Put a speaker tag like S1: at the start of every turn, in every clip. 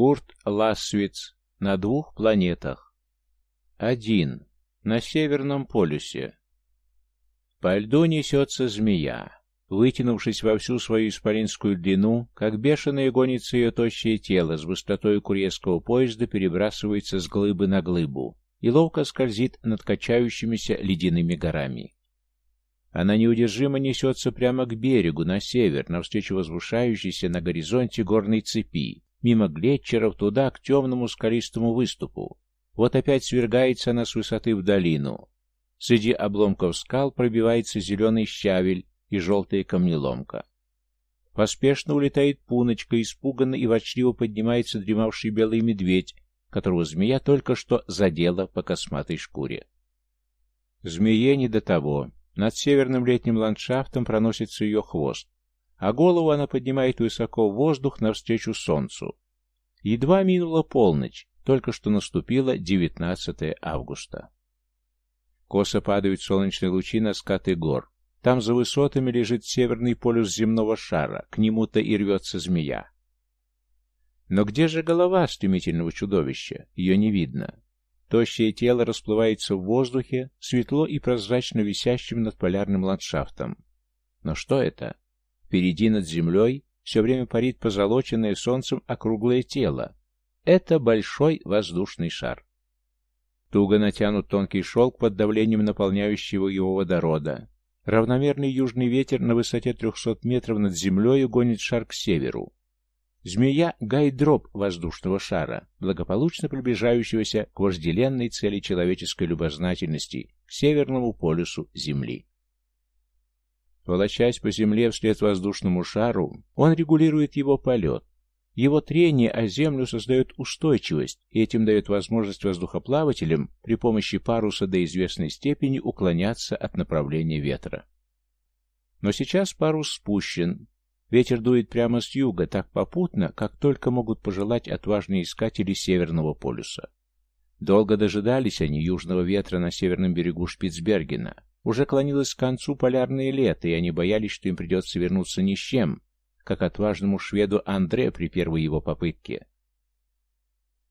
S1: Курт Лассвиц на двух планетах. Один. На Северном полюсе. По льду несется змея. Вытянувшись во всю свою исполинскую длину, как бешеное гонится ее тощее тело, с быстротой курьерского поезда перебрасывается с глыбы на глыбу и ловко скользит над качающимися ледяными горами. Она неудержимо несется прямо к берегу, на север, навстречу возвышающейся на горизонте горной цепи, мимо глетчеров туда, к темному скалистому выступу. Вот опять свергается она с высоты в долину. Среди обломков скал пробивается зеленый щавель, и желтая камнеломка. Поспешно улетает пуночка, испуганно и ворчливо поднимается дремавший белый медведь, которого змея только что задела по косматой шкуре. Змее не до того. Над северным летним ландшафтом проносится ее хвост, а голову она поднимает высоко в воздух навстречу солнцу. Едва минула полночь, только что наступило 19 августа. Косо падают солнечные лучи на скаты гор, там за высотами лежит северный полюс земного шара, к нему-то и рвется змея. Но где же голова стремительного чудовища? Ее не видно. Тощее тело расплывается в воздухе, светло и прозрачно висящим над полярным ландшафтом. Но что это? Впереди над землей все время парит позолоченное солнцем округлое тело. Это большой воздушный шар. Туго натянут тонкий шелк под давлением наполняющего его водорода. Равномерный южный ветер на высоте 300 метров над землей гонит шар к северу. Змея — гайдроп воздушного шара, благополучно приближающегося к вожделенной цели человеческой любознательности, к северному полюсу Земли. Волочась по земле вслед воздушному шару, он регулирует его полет. Его трение о землю создает устойчивость, и этим дает возможность воздухоплавателям при помощи паруса до известной степени уклоняться от направления ветра. Но сейчас парус спущен. Ветер дует прямо с юга, так попутно, как только могут пожелать отважные искатели Северного полюса. Долго дожидались они южного ветра на северном берегу Шпицбергена. Уже клонилось к концу полярное лето, и они боялись, что им придется вернуться ни с чем, как отважному шведу Андре при первой его попытке.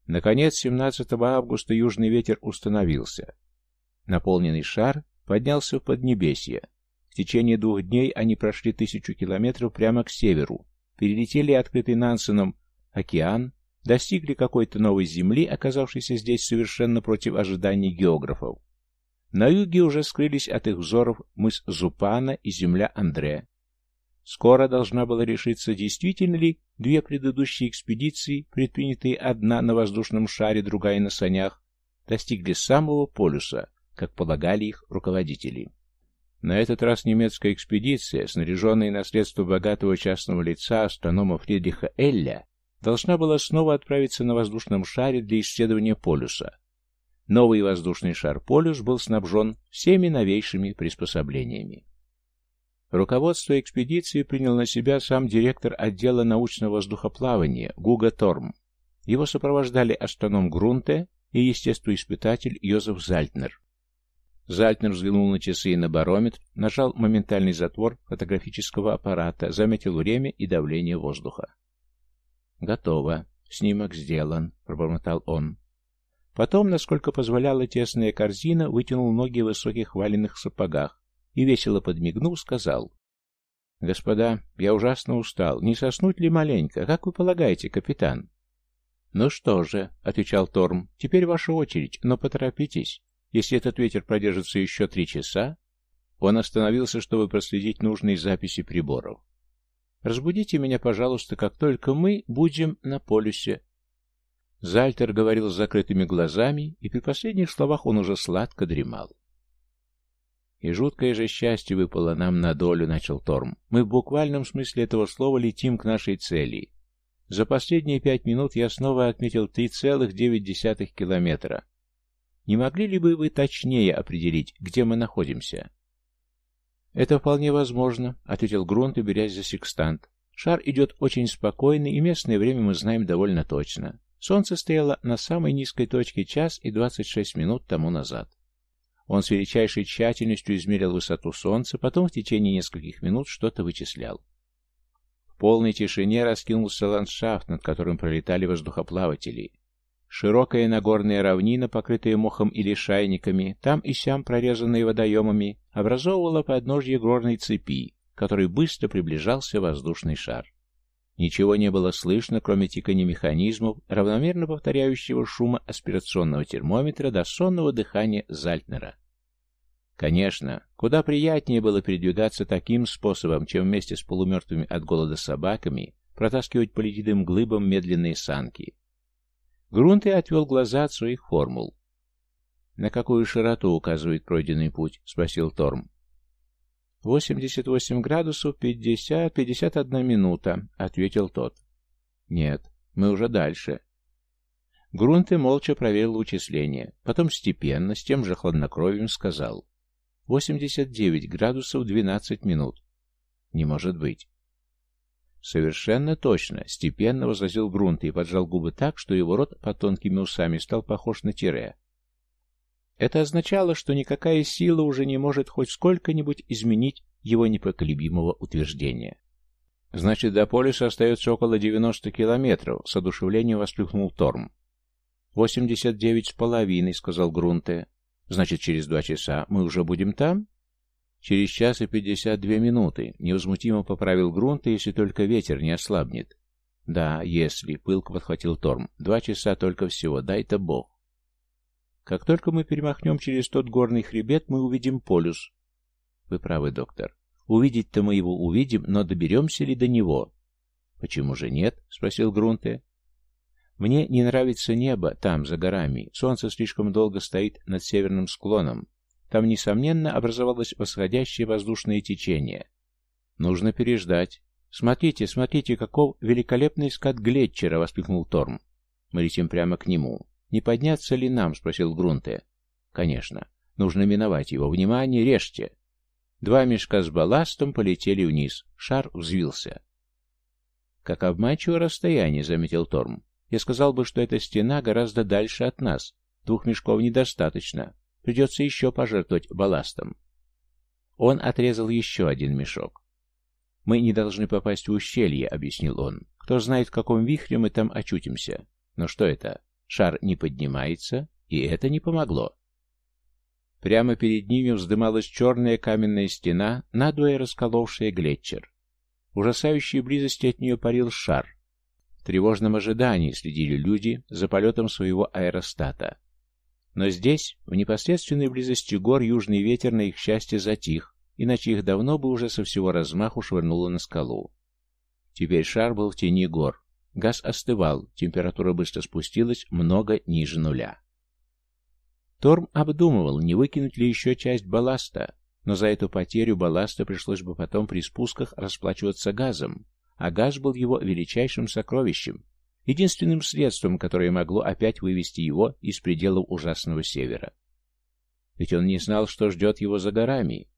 S1: Наконец, 17 августа южный ветер установился. Наполненный шар поднялся в Поднебесье. В течение двух дней они прошли тысячу километров прямо к северу, перелетели открытый Нансеном океан, достигли какой-то новой земли, оказавшейся здесь совершенно против ожиданий географов. На юге уже скрылись от их взоров мыс Зупана и земля Андре, Скоро должна была решиться, действительно ли две предыдущие экспедиции, предпринятые одна на воздушном шаре, другая на санях, достигли самого полюса, как полагали их руководители. На этот раз немецкая экспедиция, снаряженная на средства богатого частного лица астронома Фридриха Элля, должна была снова отправиться на воздушном шаре для исследования полюса. Новый воздушный шар «Полюс» был снабжен всеми новейшими приспособлениями. Руководство экспедиции принял на себя сам директор отдела научного воздухоплавания Гуга Торм. Его сопровождали астроном Грунте и естествоиспытатель Йозеф Зальтнер. Зальтнер взглянул на часы и на барометр, нажал моментальный затвор фотографического аппарата, заметил время и давление воздуха. «Готово. Снимок сделан», — пробормотал он. Потом, насколько позволяла тесная корзина, вытянул ноги в высоких валенных сапогах, и, весело подмигнув, сказал. «Господа, я ужасно устал. Не соснуть ли маленько? Как вы полагаете, капитан?» «Ну что же», — отвечал Торм, — «теперь ваша очередь, но поторопитесь. Если этот ветер продержится еще три часа...» Он остановился, чтобы проследить нужные записи приборов. «Разбудите меня, пожалуйста, как только мы будем на полюсе». Зальтер говорил с закрытыми глазами, и при последних словах он уже сладко дремал. «И жуткое же счастье выпало нам на долю», — начал Торм. «Мы в буквальном смысле этого слова летим к нашей цели. За последние пять минут я снова отметил 3,9 километра. Не могли ли бы вы точнее определить, где мы находимся?» «Это вполне возможно», — ответил Грунт, берясь за секстант. «Шар идет очень спокойно, и местное время мы знаем довольно точно. Солнце стояло на самой низкой точке час и двадцать шесть минут тому назад. Он с величайшей тщательностью измерил высоту Солнца, потом в течение нескольких минут что-то вычислял. В полной тишине раскинулся ландшафт, над которым пролетали воздухоплаватели. Широкая нагорная равнина, покрытая мохом или шайниками, там и сям прорезанная водоемами, образовывала подножье горной цепи, которой быстро приближался воздушный шар. Ничего не было слышно, кроме тикания механизмов, равномерно повторяющего шума аспирационного термометра до сонного дыхания Зальтнера. Конечно, куда приятнее было передвигаться таким способом, чем вместе с полумертвыми от голода собаками протаскивать по ледяным глыбам медленные санки. Грунт и отвел глаза от своих формул. «На какую широту указывает пройденный путь?» — спросил Торм. «Восемьдесят восемь градусов пятьдесят, пятьдесят одна минута», — ответил тот. «Нет, мы уже дальше». Грунте молча проверил вычисления, потом степенно, с тем же хладнокровием сказал. Восемьдесят девять градусов двенадцать минут. Не может быть. Совершенно точно, степенно возразил Грунт и поджал губы так, что его рот под тонкими усами стал похож на тире. Это означало, что никакая сила уже не может хоть сколько-нибудь изменить его непоколебимого утверждения. «Значит, до полюса остается около девяносто километров», — с одушевлением воскликнул Торм. «Восемьдесят девять с половиной», — сказал Грунте. Значит, через два часа мы уже будем там? Через час и пятьдесят две минуты. Невозмутимо поправил грунт, если только ветер не ослабнет. Да, если, пылко подхватил Торм. Два часа только всего, дай-то бог. Как только мы перемахнем через тот горный хребет, мы увидим полюс. Вы правы, доктор. Увидеть-то мы его увидим, но доберемся ли до него? Почему же нет? Спросил Грунте. Мне не нравится небо там, за горами. Солнце слишком долго стоит над северным склоном. Там, несомненно, образовалось восходящее воздушное течение. Нужно переждать. «Смотрите, смотрите, каков великолепный скат Глетчера!» — воскликнул Торм. «Мы летим прямо к нему. Не подняться ли нам?» — спросил Грунте. «Конечно. Нужно миновать его. Внимание, режьте!» Два мешка с балластом полетели вниз. Шар взвился. «Как обманчиво расстояние», — заметил Торм. Я сказал бы, что эта стена гораздо дальше от нас. Двух мешков недостаточно. Придется еще пожертвовать балластом. Он отрезал еще один мешок. «Мы не должны попасть в ущелье», — объяснил он. «Кто знает, в каком вихре мы там очутимся. Но что это? Шар не поднимается, и это не помогло». Прямо перед ними вздымалась черная каменная стена, надвое расколовшая глетчер. В ужасающей близости от нее парил шар, в тревожном ожидании следили люди за полетом своего аэростата. Но здесь, в непосредственной близости гор, южный ветер на их счастье затих, иначе их давно бы уже со всего размаху швырнуло на скалу. Теперь шар был в тени гор. Газ остывал, температура быстро спустилась много ниже нуля. Торм обдумывал, не выкинуть ли еще часть балласта, но за эту потерю балласта пришлось бы потом при спусках расплачиваться газом, а газ был его величайшим сокровищем, единственным средством, которое могло опять вывести его из пределов ужасного севера. Ведь он не знал, что ждет его за горами.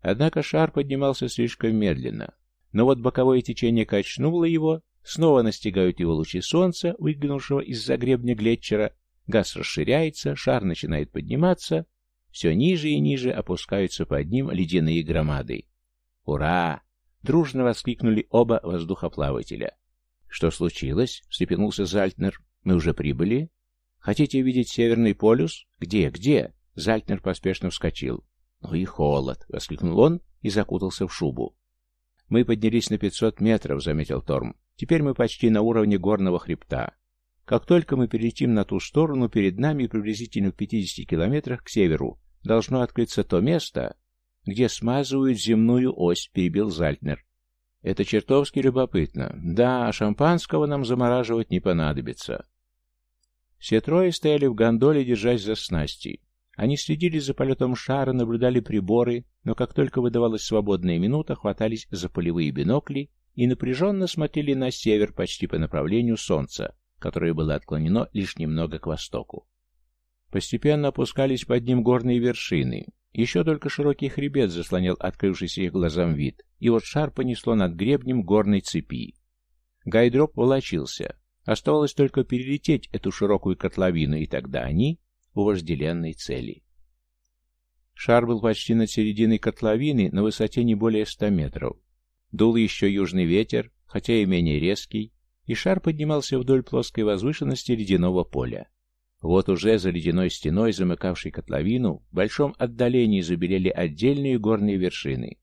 S1: Однако шар поднимался слишком медленно. Но вот боковое течение качнуло его, снова настигают его лучи солнца, выглянувшего из-за гребня Глетчера, газ расширяется, шар начинает подниматься, все ниже и ниже опускаются под ним ледяные громады. «Ура!» Дружно воскликнули оба воздухоплавателя. «Что случилось?» — встрепенулся Зальтнер. «Мы уже прибыли?» «Хотите видеть Северный полюс?» «Где? Где?» Зальтнер поспешно вскочил. «Ну и холод!» — воскликнул он и закутался в шубу. «Мы поднялись на пятьсот метров», — заметил Торм. «Теперь мы почти на уровне горного хребта. Как только мы перелетим на ту сторону, перед нами приблизительно в пятидесяти километрах к северу должно открыться то место, где смазывают земную ось, перебил Зальтнер. Это чертовски любопытно. Да, шампанского нам замораживать не понадобится. Все трое стояли в гондоле, держась за снасти. Они следили за полетом шара, наблюдали приборы, но как только выдавалась свободная минута, хватались за полевые бинокли и напряженно смотрели на север почти по направлению солнца, которое было отклонено лишь немного к востоку. Постепенно опускались под ним горные вершины, еще только широкий хребет заслонял открывшийся их глазам вид, и вот шар понесло над гребнем горной цепи. Гайдроп волочился. Оставалось только перелететь эту широкую котловину, и тогда они у вожделенной цели. Шар был почти над серединой котловины на высоте не более ста метров. Дул еще южный ветер, хотя и менее резкий, и шар поднимался вдоль плоской возвышенности ледяного поля. Вот уже за ледяной стеной, замыкавшей котловину, в большом отдалении забелели отдельные горные вершины.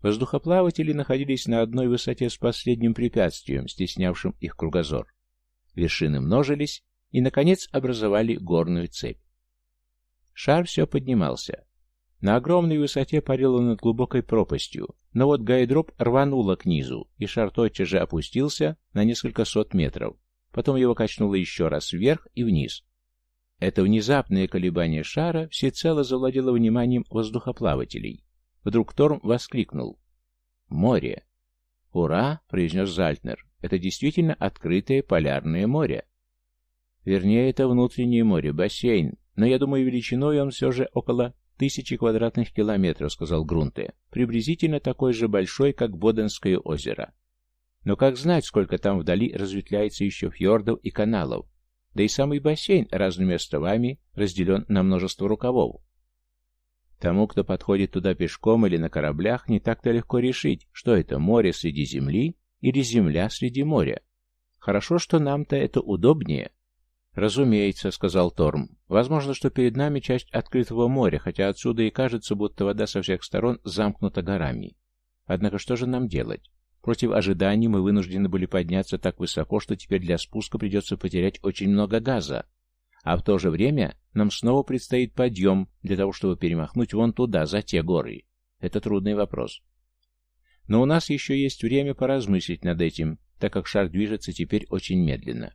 S1: Воздухоплаватели находились на одной высоте с последним препятствием, стеснявшим их кругозор. Вершины множились и, наконец, образовали горную цепь. Шар все поднимался. На огромной высоте парил он над глубокой пропастью, но вот гайдроп рвануло к низу, и шар тотчас же опустился на несколько сот метров. Потом его качнуло еще раз вверх и вниз. Это внезапное колебание шара всецело завладело вниманием воздухоплавателей. Вдруг Торм воскликнул. «Море!» «Ура!» — произнес Зальтнер. «Это действительно открытое полярное море». Вернее, это внутреннее море, бассейн, но я думаю, величиной он все же около тысячи квадратных километров, сказал Грунте, приблизительно такой же большой, как Боденское озеро. Но как знать, сколько там вдали разветвляется еще фьордов и каналов? Да и самый бассейн разными островами разделен на множество рукавов. Тому, кто подходит туда пешком или на кораблях, не так-то легко решить, что это море среди земли или земля среди моря. Хорошо, что нам-то это удобнее. «Разумеется», — сказал Торм. «Возможно, что перед нами часть открытого моря, хотя отсюда и кажется, будто вода со всех сторон замкнута горами. Однако что же нам делать? Против ожиданий мы вынуждены были подняться так высоко, что теперь для спуска придется потерять очень много газа. А в то же время нам снова предстоит подъем для того, чтобы перемахнуть вон туда, за те горы. Это трудный вопрос. Но у нас еще есть время поразмыслить над этим, так как шар движется теперь очень медленно.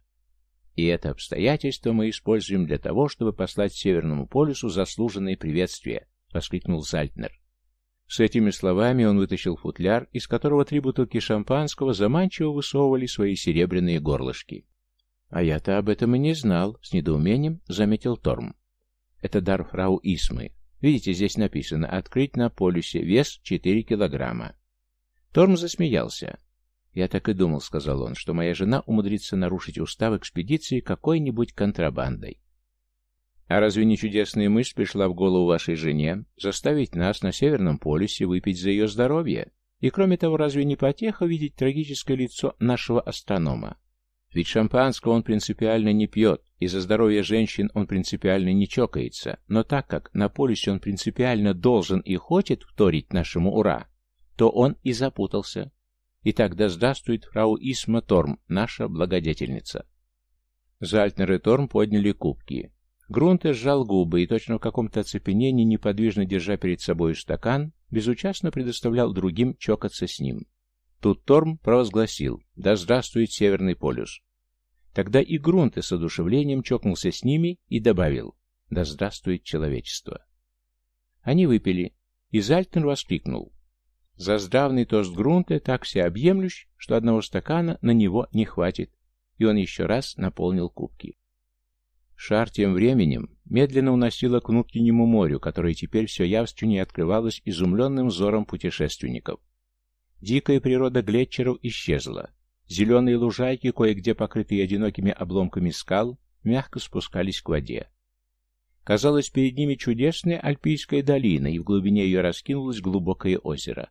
S1: И это обстоятельство мы используем для того, чтобы послать Северному полюсу заслуженные приветствия, воскликнул Зальтнер. С этими словами он вытащил футляр, из которого три бутылки шампанского заманчиво высовывали свои серебряные горлышки. «А я-то об этом и не знал», — с недоумением заметил Торм. «Это дар фрау Исмы. Видите, здесь написано «Открыть на полюсе. Вес 4 килограмма». Торм засмеялся. «Я так и думал», — сказал он, — «что моя жена умудрится нарушить устав экспедиции какой-нибудь контрабандой». «А разве не чудесная мысль пришла в голову вашей жене заставить нас на Северном полюсе выпить за ее здоровье? И кроме того, разве не потеха видеть трагическое лицо нашего астронома? Ведь шампанского он принципиально не пьет, и за здоровье женщин он принципиально не чокается, но так как на полюсе он принципиально должен и хочет вторить нашему «Ура», то он и запутался. Итак, да здравствует фрау Исма Торм, наша благодетельница. Зальтнер и Торм подняли кубки. Грунте сжал губы и, точно в каком-то оцепенении, неподвижно держа перед собой стакан, безучастно предоставлял другим чокаться с ним. Тут Торм провозгласил «Да здравствует Северный полюс!». Тогда и Грунте с одушевлением чокнулся с ними и добавил «Да здравствует человечество!». Они выпили, и Зальтнер воскликнул за здравный тост Грунте так всеобъемлющ, что одного стакана на него не хватит, и он еще раз наполнил кубки. Шар тем временем медленно уносило к внутреннему морю, которое теперь все явственнее открывалось изумленным взором путешественников. Дикая природа глетчеров исчезла. Зеленые лужайки, кое-где покрытые одинокими обломками скал, мягко спускались к воде. Казалось, перед ними чудесная альпийская долина, и в глубине ее раскинулось глубокое озеро.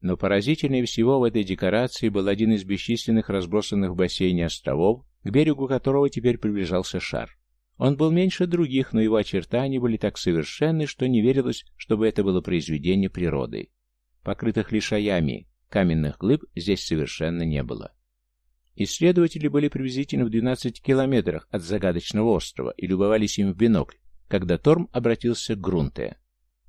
S1: Но поразительнее всего в этой декорации был один из бесчисленных разбросанных в бассейне островов, к берегу которого теперь приближался шар. Он был меньше других, но его очертания были так совершенны, что не верилось, чтобы это было произведение природы. Покрытых лишаями каменных глыб здесь совершенно не было. Исследователи были приблизительно в 12 километрах от загадочного острова и любовались им в бинокль, когда Торм обратился к Грунте.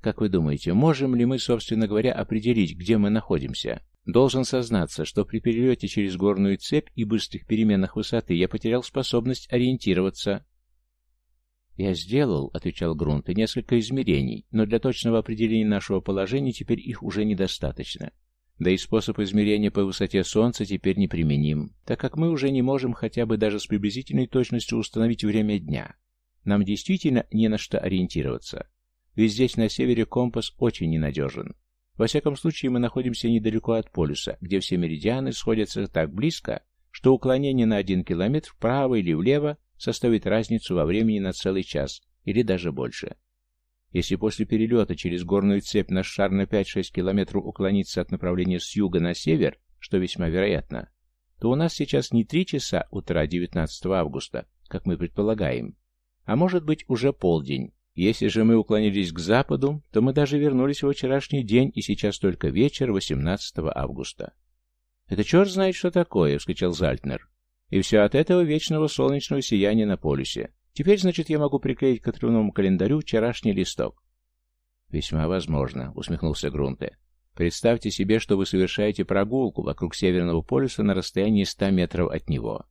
S1: Как вы думаете, можем ли мы, собственно говоря, определить, где мы находимся? Должен сознаться, что при перелете через горную цепь и быстрых переменах высоты я потерял способность ориентироваться. «Я сделал», — отвечал Грунт, — «несколько измерений, но для точного определения нашего положения теперь их уже недостаточно. Да и способ измерения по высоте Солнца теперь неприменим, так как мы уже не можем хотя бы даже с приблизительной точностью установить время дня. Нам действительно не на что ориентироваться. Ведь здесь на севере компас очень ненадежен. Во всяком случае, мы находимся недалеко от полюса, где все меридианы сходятся так близко, что уклонение на один километр вправо или влево составит разницу во времени на целый час или даже больше. Если после перелета через горную цепь наш шар на 5-6 километров уклонится от направления с юга на север, что весьма вероятно, то у нас сейчас не 3 часа утра 19 августа, как мы предполагаем, а может быть уже полдень. Если же мы уклонились к западу, то мы даже вернулись во вчерашний день, и сейчас только вечер 18 августа. «Это черт знает, что такое!» — вскричал Зальтнер. «И все от этого вечного солнечного сияния на полюсе. Теперь, значит, я могу приклеить к отрывному календарю вчерашний листок». «Весьма возможно», — усмехнулся Грунте. «Представьте себе, что вы совершаете прогулку вокруг Северного полюса на расстоянии 100 метров от него.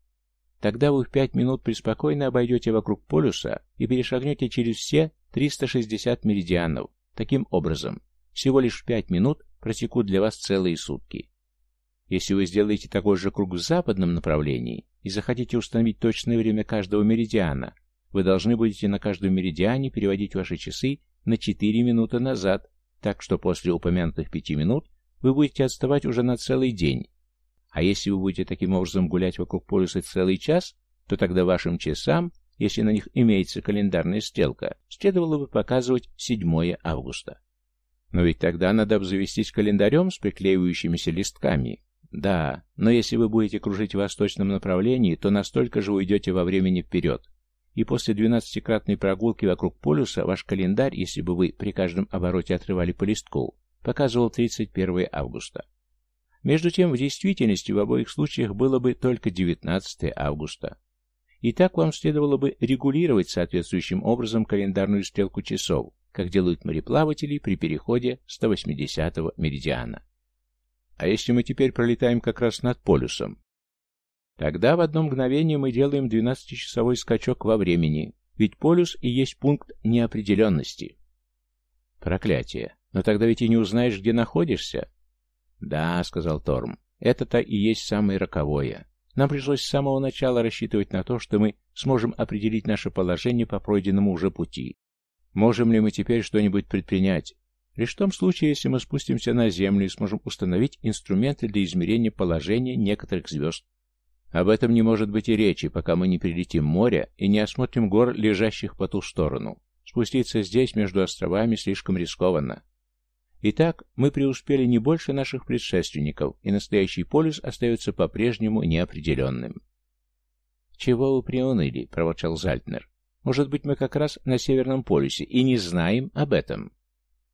S1: Тогда вы в 5 минут преспокойно обойдете вокруг полюса и перешагнете через все 360 меридианов. Таким образом, всего лишь в 5 минут протекут для вас целые сутки. Если вы сделаете такой же круг в западном направлении и захотите установить точное время каждого меридиана, вы должны будете на каждом меридиане переводить ваши часы на 4 минуты назад, так что после упомянутых 5 минут вы будете отставать уже на целый день. А если вы будете таким образом гулять вокруг полюса целый час, то тогда вашим часам, если на них имеется календарная стрелка, следовало бы показывать 7 августа. Но ведь тогда надо обзавестись календарем с приклеивающимися листками, да, но если вы будете кружить в восточном направлении, то настолько же уйдете во времени вперед. И после двенадцатикратной прогулки вокруг полюса ваш календарь, если бы вы при каждом обороте отрывали по листку, показывал 31 августа. Между тем, в действительности в обоих случаях было бы только 19 августа. И так вам следовало бы регулировать соответствующим образом календарную стрелку часов, как делают мореплаватели при переходе 180-го меридиана. А если мы теперь пролетаем как раз над полюсом? Тогда в одно мгновение мы делаем 12-часовой скачок во времени, ведь полюс и есть пункт неопределенности. Проклятие. Но тогда ведь и не узнаешь, где находишься. Да, сказал Торм, это-то и есть самое роковое. Нам пришлось с самого начала рассчитывать на то, что мы сможем определить наше положение по пройденному уже пути. Можем ли мы теперь что-нибудь предпринять? Лишь в том случае, если мы спустимся на Землю и сможем установить инструменты для измерения положения некоторых звезд. Об этом не может быть и речи, пока мы не прилетим море и не осмотрим гор, лежащих по ту сторону. Спуститься здесь, между островами, слишком рискованно. Итак, мы преуспели не больше наших предшественников, и настоящий полюс остается по-прежнему неопределенным. «Чего вы приуныли?» — проворчал Зальтнер. «Может быть, мы как раз на Северном полюсе и не знаем об этом?»